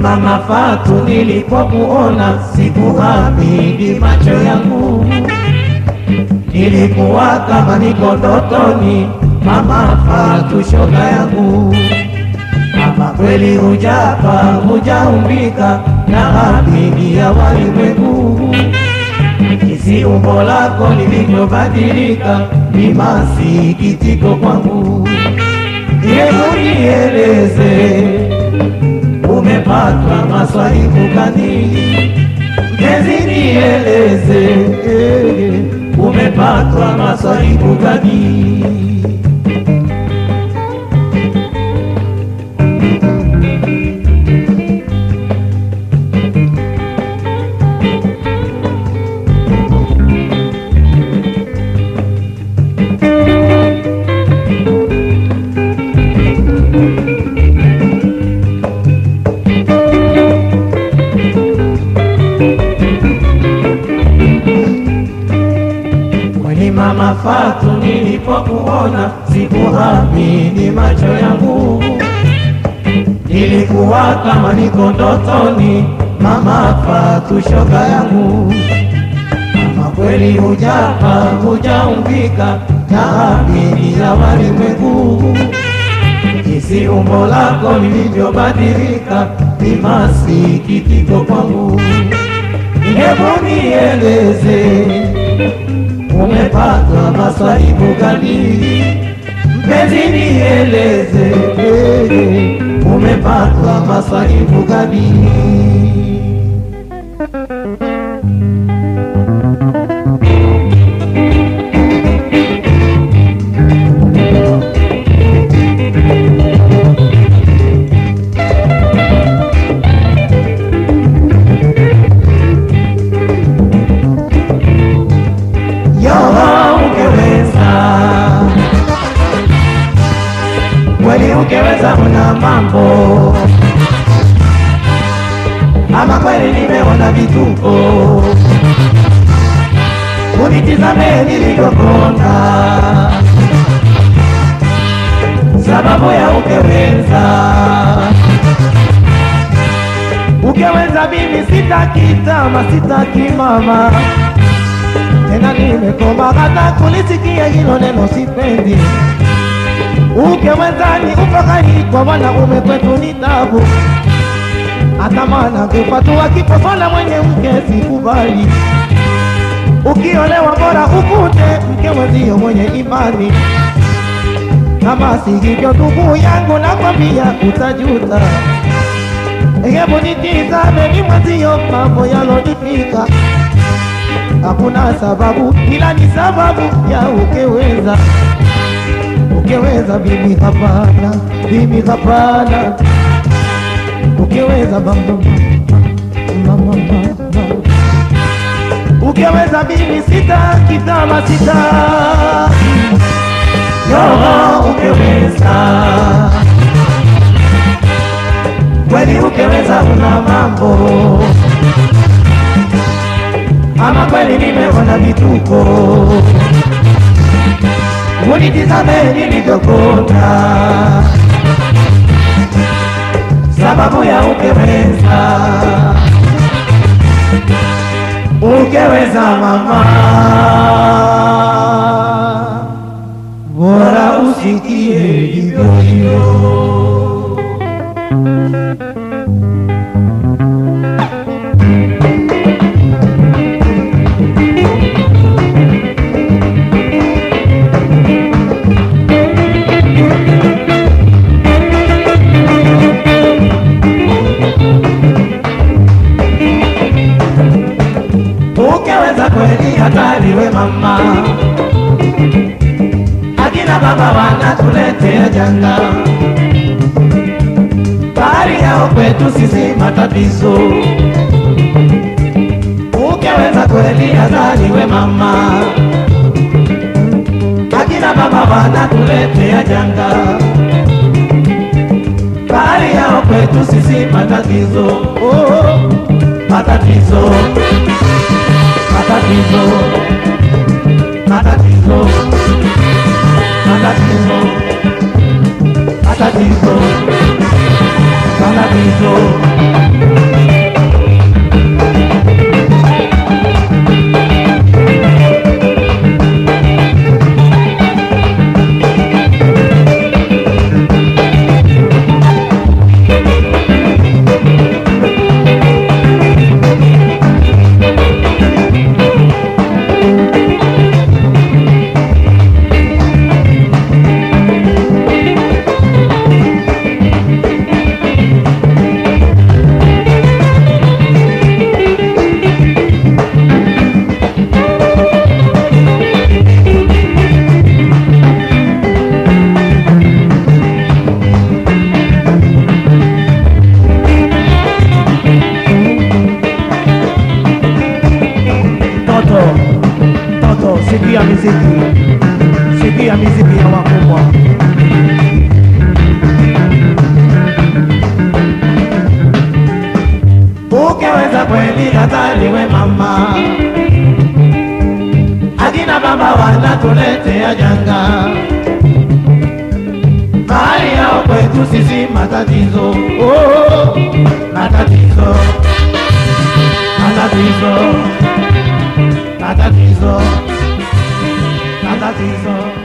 Mama Fatu, nilipokuona sikuamini macho yangu, nilikuwa kama niko ndotoni. Mama Fatu, shoga yangu, kweli hujapa hujaumbika na akili ya walimwengu, jinsi umbo lako lilivyobadilika ni masikitiko kwangu. Hebu nieleze umepatwa maswaibu gani? Mpenzi nieleze, umepatwa maswaibu gani? Kweli mama Fatu, nilipokuona sikuamini macho yangu, nilikuwa kama niko ndotoni. Mama Fatu, shoga yangu, Mama kweli hujapa hujaumbika na amini ya walimwengu, jinsi umbo lako lilivyobadilika ni masikitiko kwangu. Hebu nieleze umepatwa masaibu gani? Mpenzi nieleze, umepatwa maswaibu gani? Kweli, ona mambo ama kweli, nimeona vituko, unitizame nilivyokonda, sababu ya ukeweza. Ukeweza mimi sitaki tama, sitaki mama tena nimekoma hata kulisikia hilo neno sipendi. Ukeweza mwenzani ufahari kwa wanaume kwetu ni tabu, atamana kupatua kiposola mwenye mke sikubali. Ukiolewa bora ukute mke mwenzio mwenye imani, kama si hivyo ndugu yangu nakwambia utajuta. Hebu nitizame ni mwenzio mambo yalonifika hakuna sababu ila ni sababu ya ukeweza. Ukeweza bibi, hapana bibi, hapana. ukiweza mama, mama, mama. Ukeweza bibi, sitaki tama, sitaki yo, ukiweza kweli, ukiweza una mambo ama kweli nimeona vituko, unitizame nilivyokonda, sababu ya ukeweza, ukeweza mama, bora usikie hivyo. Akina baba wanatuletea janga, bari yao kwetu sisi matatizo. Ukeweza kweli azaliwe we mama, akina baba wanatuletea janga, bari yao kwetu sisi matatizo, oh, matatizo, matatizo, sikia miziki ya wakubwa. Ukiweza kweli kadhaliwe mama, akina baba wanatuletea janga, hali yao kwetu sisi matatizo, oh, matatizo, matatizo. Matatizo, matatizo, matatizo.